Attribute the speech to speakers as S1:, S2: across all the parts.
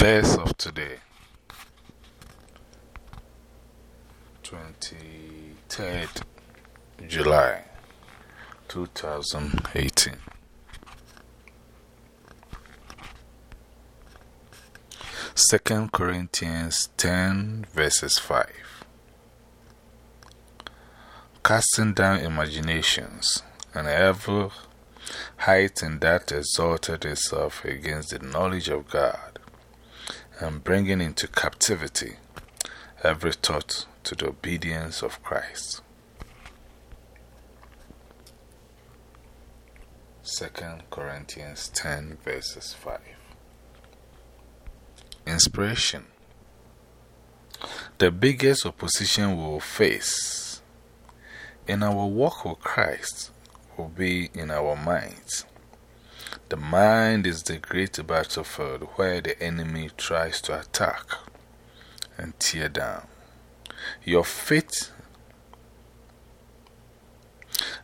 S1: Verse of today, 23rd July 2018. Second Corinthians 10 verses 5. Casting down imaginations and every height and that exalted itself against the knowledge of God, and bringing into captivity every thought to the obedience of Christ. 2 Corinthians 10 verses 5. Inspiration The biggest opposition we will face in our walk with Christ will be in our minds. The mind is the great battlefield where the enemy tries to attack and tear down. Your faith,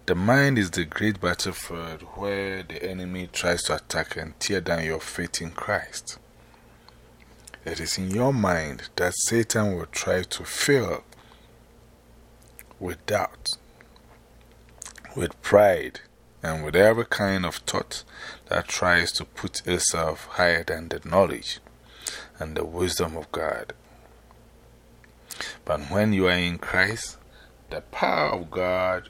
S1: the mind is the great battlefield where the enemy tries to attack and tear down your faith in Christ. It is in your mind that Satan will try to fill with doubt, with pride, and with every kind of thought that tries to put itself higher than the knowledge and the wisdom of God. But when you are in Christ, the power of God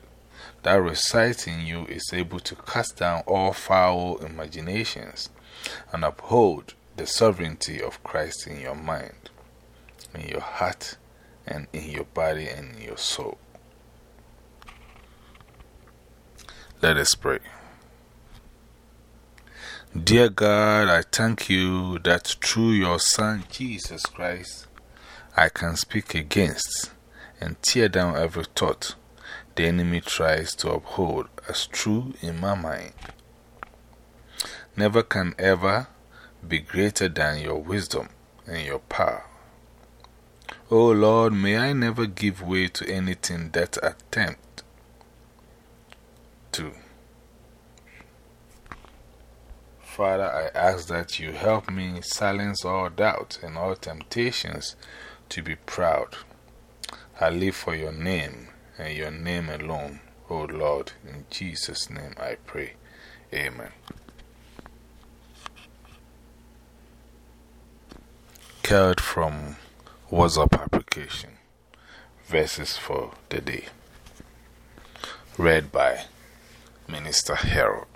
S1: that resides in you is able to cast down all foul imaginations and uphold the sovereignty of Christ in your mind, in your heart, and in your body and in your soul. Let us pray. Dear God, I thank you that through your Son Jesus Christ, I can speak against and tear down every thought the enemy tries to uphold as true in my mind. Never can ever be greater than your wisdom and your power. Oh Lord, may I never give way to anything that attempt Father, I ask that you help me silence all doubt and all temptations to be proud. I live for your name and your name alone, O Lord. In Jesus' name I pray. Amen. Card from WhatsApp application. Verses for the day. Read by Minister Harold.